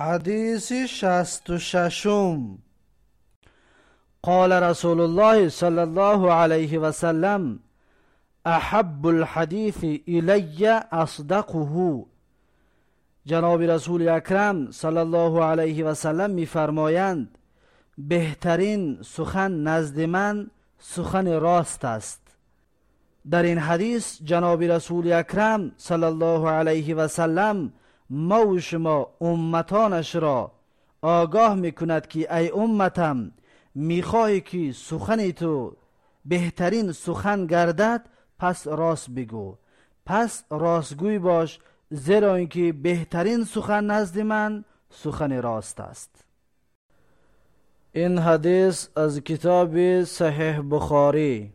حديث شست ششم قال رسول الله صلى الله عليه وسلم احب الحديث الي اصدقه جناب رسول اکرم صلی الله علیه و سلم میفرمایند بهترین سخن نزد من سخن راست است در این حدیث جناب رسول اکرم صلی الله علیه و سلم ما و شما امتانش را آگاه می‌کند که ای امتم می‌خواهی که سخن تو بهترین سخن گردد پس راست بگو. پس راستگوی باش زیرا اینکه بهترین سخن نزد من سخن راست است. این حدیث از کتاب صحیح بخاری.